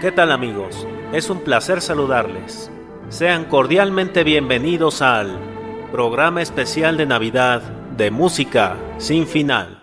¿Qué tal amigos? Es un placer saludarles. Sean cordialmente bienvenidos al programa especial de Navidad de Música sin final.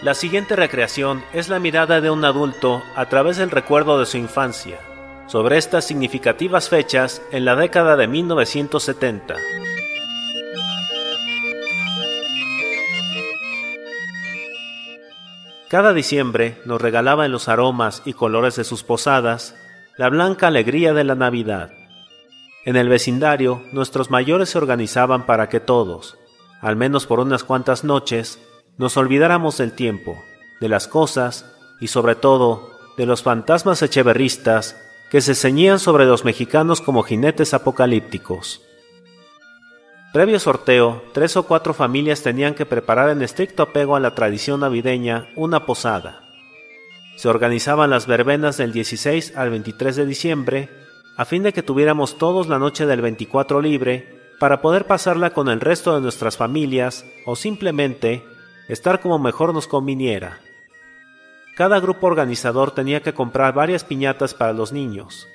La siguiente recreación es la mirada de un adulto a través del recuerdo de su infancia sobre estas significativas fechas en la década de 1970. Cada diciembre nos regalaba en los aromas y colores de sus posadas la blanca alegría de la Navidad. En el vecindario nuestros mayores se organizaban para que todos, al menos por unas cuantas noches, nos olvidáramos del tiempo, de las cosas y sobre todo de los fantasmas echeverristas que se ceñían sobre los mexicanos como jinetes apocalípticos. Previo sorteo, tres o cuatro familias tenían que preparar en estricto apego a la tradición navideña una posada. Se organizaban las verbenas del 16 al 23 de diciembre, a fin de que tuviéramos todos la noche del 24 libre para poder pasarla con el resto de nuestras familias o simplemente estar como mejor nos conviniera. Cada grupo organizador tenía que comprar varias piñatas para los niños,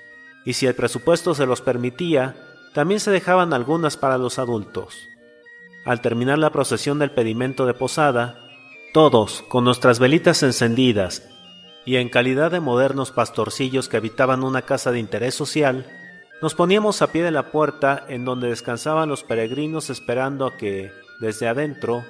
y si el presupuesto se los permitía, también se dejaban algunas para los adultos. Al terminar la procesión del pedimento de posada, todos, con nuestras velitas encendidas y en calidad de modernos pastorcillos que habitaban una casa de interés social, nos poníamos a pie de la puerta en donde descansaban los peregrinos esperando a que, desde adentro,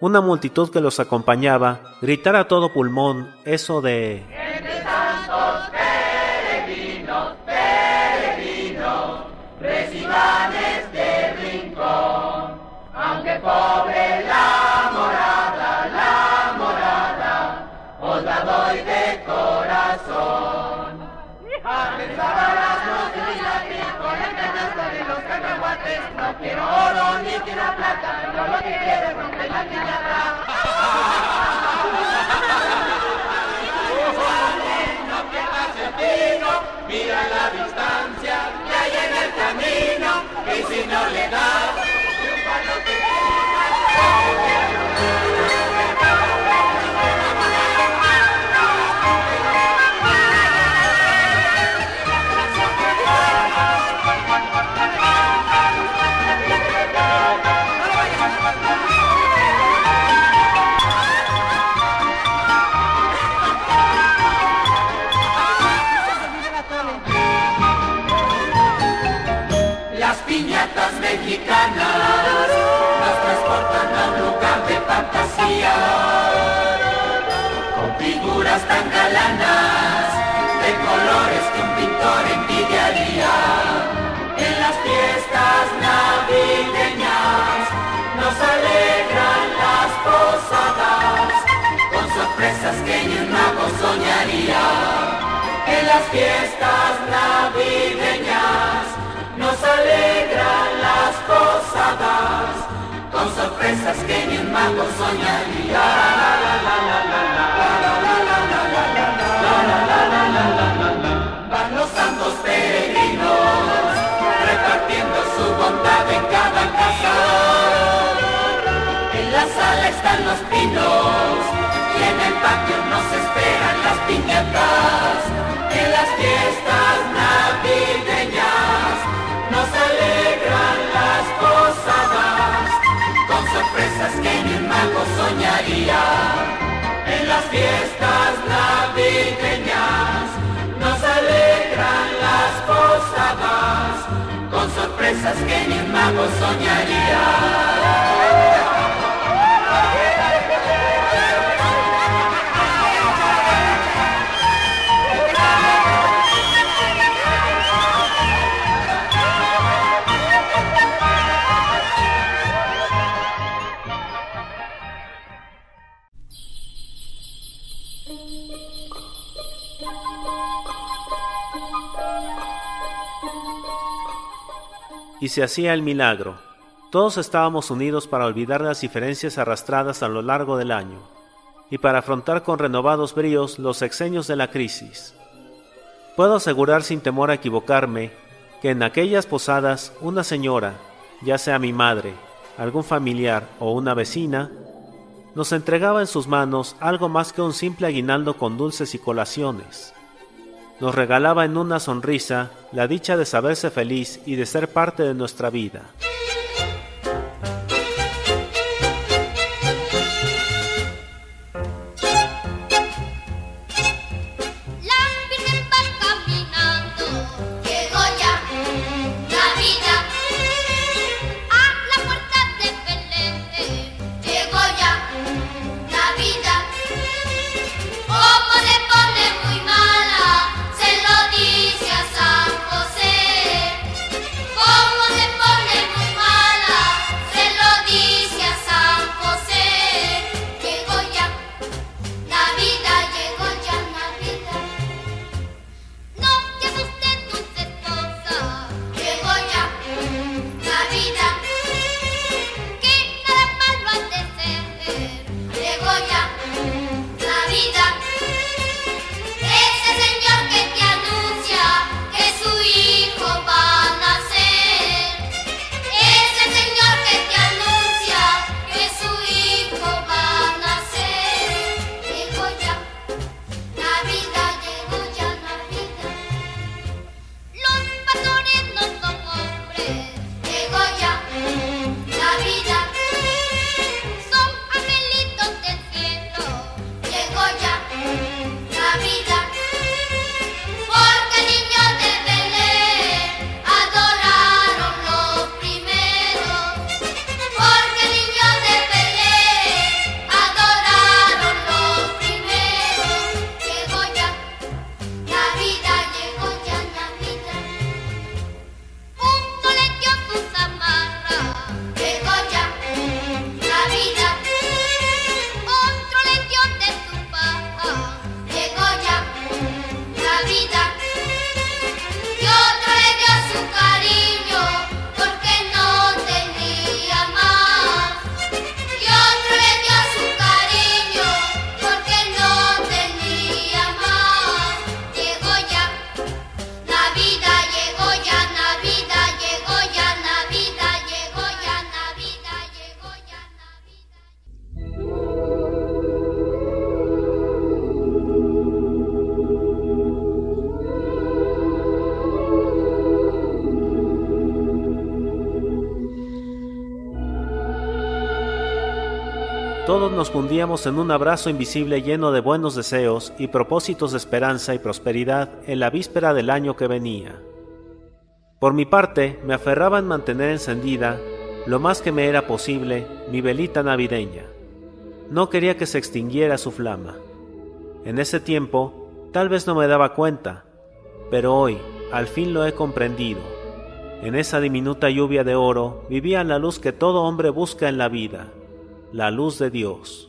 una multitud que los acompañaba gritara a todo pulmón eso de Entre tantos peregrinos, peregrinos, reciban este rincón, aunque pobre la morada, la morada, os la doy de corazón. Con el canasto de los cacahuates, no quiero oro ni quiero plata, yo lo que quiero mira la distancia que hay en el camino, y si no le das, triunfa lo que Las que ni un mago soñaría. En las fiestas navideñas nos alegran las posadas con sorpresas que ni un mago soñaría. Van los santos peregrinos repartiendo su bondad en cada casa. En la sala están los pinos piñatas. En las fiestas navideñas nos alegran las posadas con sorpresas que ni un mago soñaría. En las fiestas navideñas nos alegran las posadas con sorpresas que ni un mago soñaría. Se hacía el milagro. Todos estábamos unidos para olvidar las diferencias arrastradas a lo largo del año y para afrontar con renovados bríos los sexenios de la crisis. Puedo asegurar sin temor a equivocarme que en aquellas posadas una señora, ya sea mi madre, algún familiar o una vecina, nos entregaba en sus manos algo más que un simple aguinaldo con dulces y colaciones. Nos regalaba en una sonrisa la dicha de saberse feliz y de ser parte de nuestra vida. Fundíamos en un abrazo invisible lleno de buenos deseos y propósitos de esperanza y prosperidad en la víspera del año que venía. Por mi parte, me aferraba en mantener encendida, lo más que me era posible, mi velita navideña. No quería que se extinguiera su flama. En ese tiempo, tal vez no me daba cuenta, pero hoy, al fin lo he comprendido. En esa diminuta lluvia de oro vivía la luz que todo hombre busca en la vida, la luz de Dios.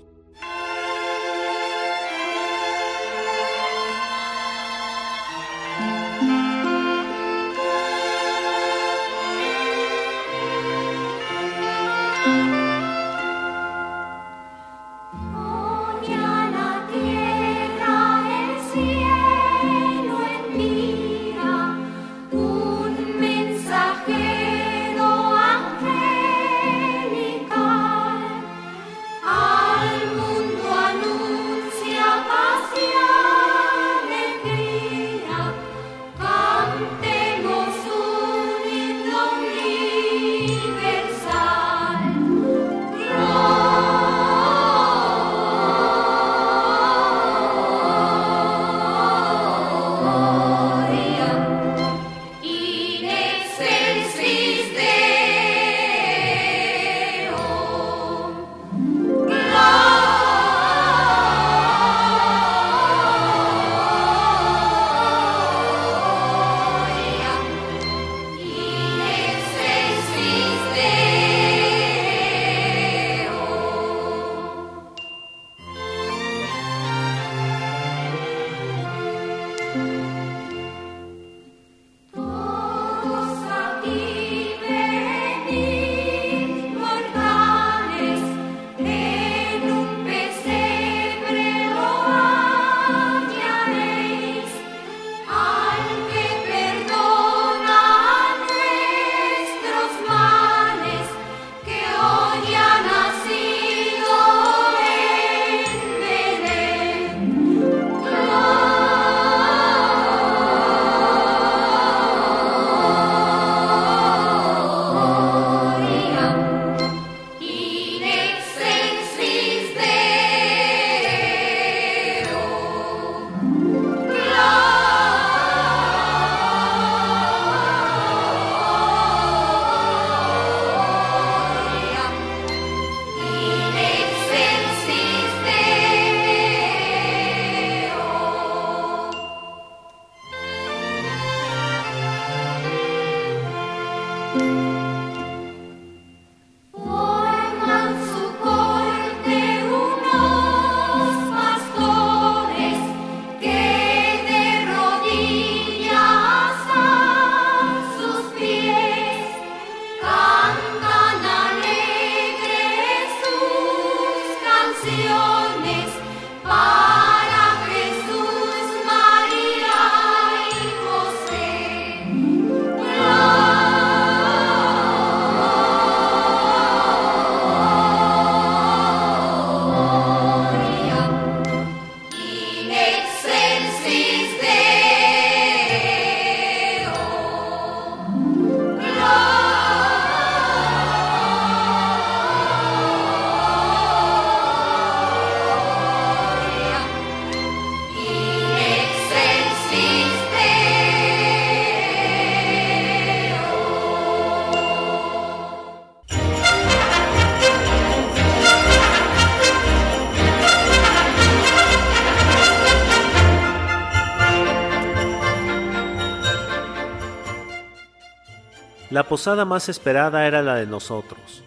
La posada más esperada era la de nosotros.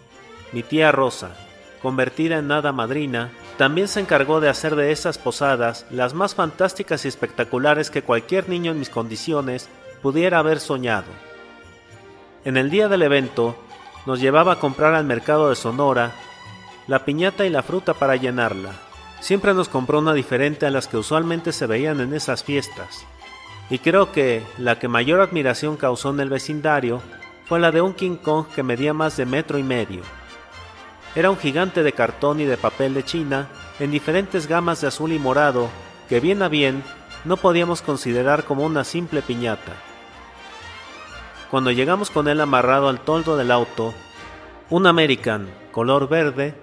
Mi tía Rosa, convertida en nada madrina, también se encargó de hacer de esas posadas las más fantásticas y espectaculares que cualquier niño en mis condiciones pudiera haber soñado. En el día del evento, nos llevaba a comprar al mercado de Sonora la piñata y la fruta para llenarla. Siempre nos compró una diferente a las que usualmente se veían en esas fiestas. Y creo que la que mayor admiración causó en el vecindario fue la de un King Kong que medía más de metro y medio. Era un gigante de cartón y de papel de China en diferentes gamas de azul y morado que bien a bien no podíamos considerar como una simple piñata. Cuando llegamos con él amarrado al toldo del auto, un American color verde,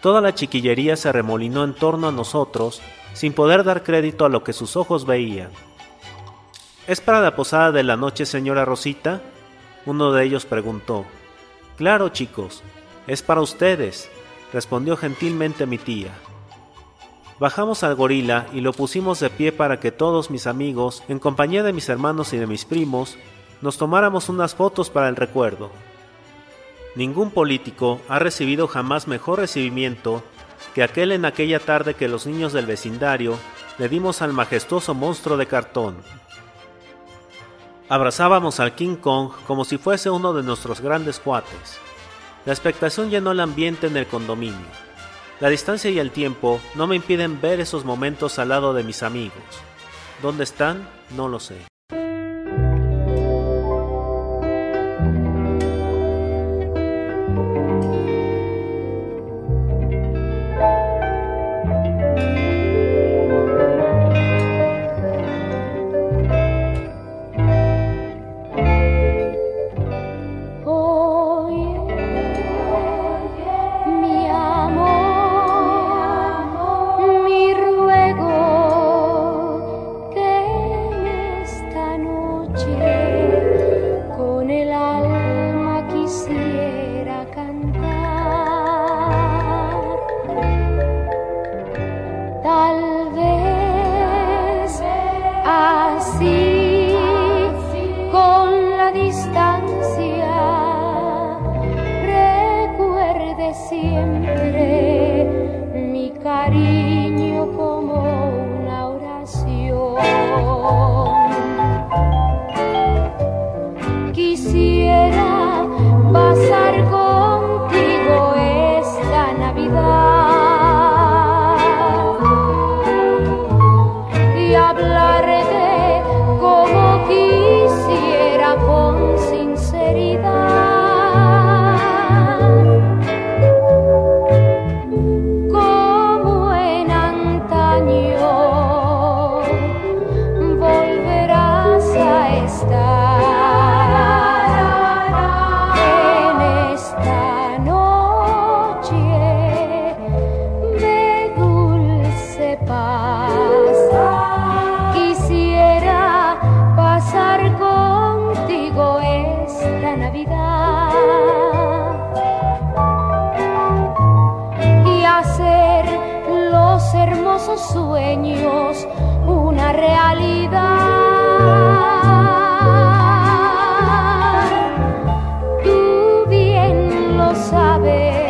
toda la chiquillería se remolinó en torno a nosotros sin poder dar crédito a lo que sus ojos veían. ¿Es para la posada de la noche, señora Rosita? Uno de ellos preguntó. Claro, chicos, es para ustedes, respondió gentilmente mi tía. Bajamos al gorila y lo pusimos de pie para que todos mis amigos, en compañía de mis hermanos y de mis primos, nos tomáramos unas fotos para el recuerdo. Ningún político ha recibido jamás mejor recibimiento que aquel en aquella tarde que los niños del vecindario le dimos al majestuoso monstruo de cartón. Abrazábamos al King Kong como si fuese uno de nuestros grandes cuates. La expectación llenó el ambiente en el condominio. La distancia y el tiempo no me impiden ver esos momentos al lado de mis amigos. ¿Dónde están? No lo sé. Y hacer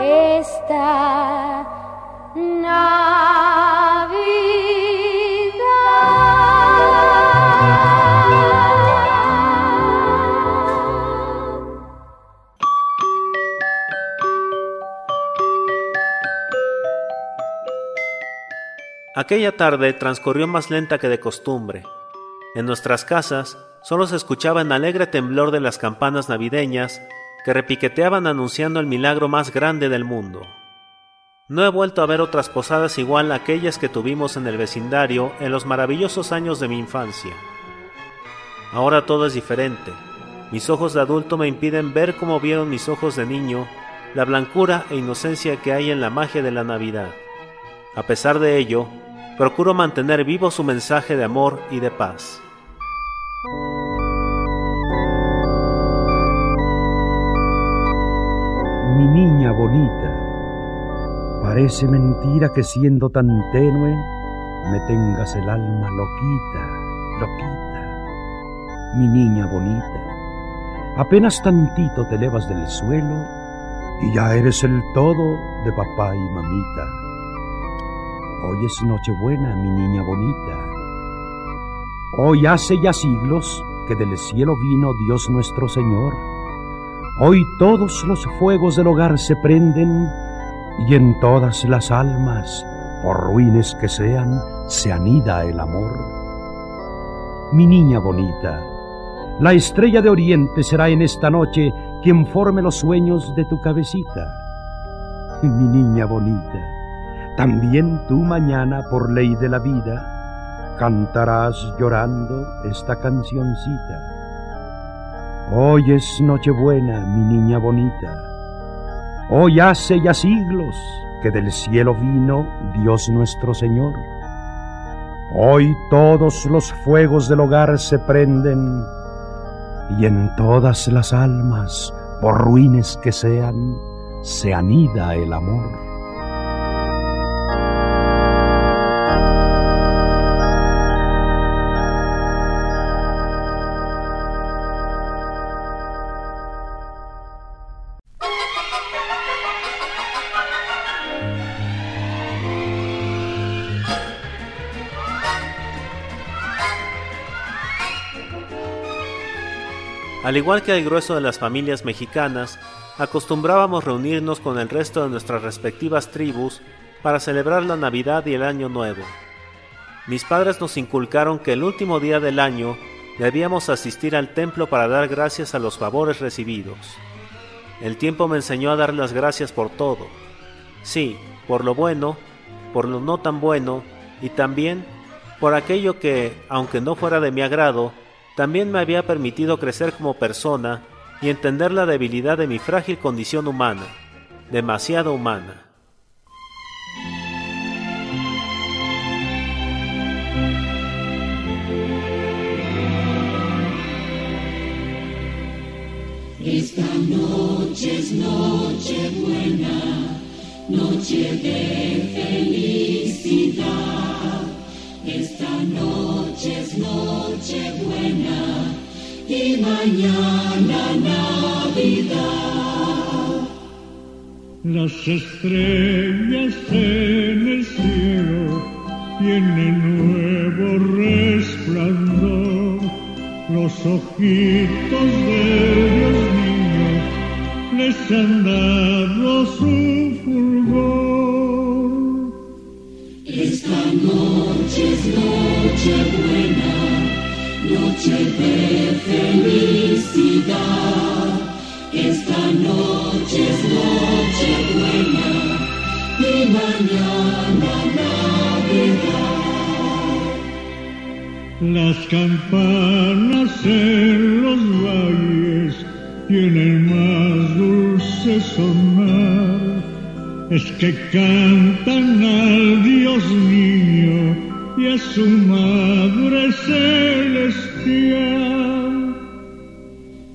Esta Navidad. Aquella tarde transcurrió más lenta que de costumbre. En nuestras casas solo se escuchaba el alegre temblor de las campanas navideñas que repiqueteaban anunciando el milagro más grande del mundo. No he vuelto a ver otras posadas igual a aquellas que tuvimos en el vecindario en los maravillosos años de mi infancia. Ahora todo es diferente. Mis ojos de adulto me impiden ver como vieron mis ojos de niño la blancura e inocencia que hay en la magia de la Navidad. A pesar de ello, procuro mantener vivo su mensaje de amor y de paz. Mi niña bonita, parece mentira que siendo tan tenue me tengas el alma loquita, loquita. Mi niña bonita, apenas tantito te elevas del suelo y ya eres el todo de papá y mamita. Hoy es Nochebuena, mi niña bonita. Hoy hace ya siglos que del cielo vino Dios nuestro Señor. Hoy todos los fuegos del hogar se prenden y en todas las almas, por ruines que sean, se anida el amor. Mi niña bonita, la estrella de oriente será en esta noche quien forme los sueños de tu cabecita. Mi niña bonita, también tú mañana, por ley de la vida, cantarás llorando esta cancioncita. Hoy es Nochebuena, mi niña bonita. Hoy hace ya siglos que del cielo vino Dios nuestro Señor. Hoy todos los fuegos del hogar se prenden y en todas las almas, por ruines que sean, se anida el amor. Igual que el grueso de las familias mexicanas, acostumbrábamos reunirnos con el resto de nuestras respectivas tribus para celebrar la Navidad y el Año Nuevo. Mis padres nos inculcaron que el último día del año debíamos asistir al templo para dar gracias a los favores recibidos. El tiempo me enseñó a dar las gracias por todo. Sí, por lo bueno, por lo no tan bueno y también por aquello que, aunque no fuera de mi agrado, también me había permitido crecer como persona y entender la debilidad de mi frágil condición humana, demasiado humana. Esta noche es noche buena, noche de felicidad. Esta noche es noche buena y mañana Navidad. Las estrellas en el cielo tienen nuevo resplandor. Los ojitos de Dios niño les han dado su noche es noche buena, noche de felicidad. Esta noche es noche buena y mañana Navidad. Las campanas en los valles tienen más dulce sonar. Es que cantan al Dios niño y a su madre celestial.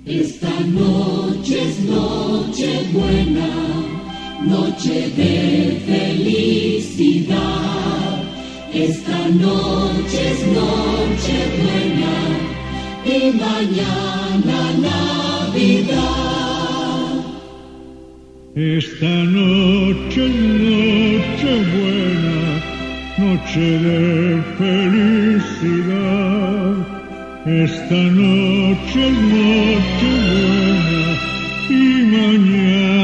Esta noche es noche buena, noche de felicidad. Esta noche es noche buena y mañana Navidad. Esta noche es noche buena, noche de felicidad. Esta noche es noche buena y mañana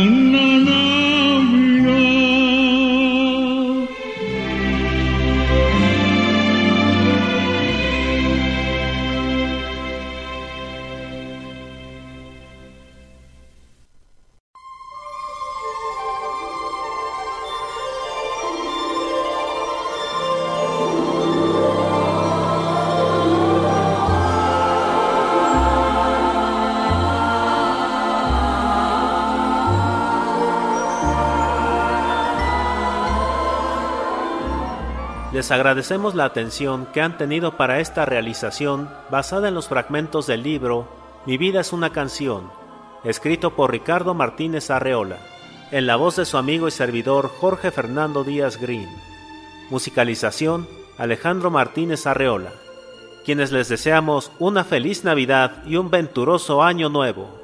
Les agradecemos la atención que han tenido para esta realización basada en los fragmentos del libro Mi vida es una canción, escrito por Ricardo Martínez Arreola, en la voz de su amigo y servidor Jorge Fernando Díaz Green. Musicalización Alejandro Martínez Arreola, quienes les deseamos una feliz Navidad y un venturoso año nuevo.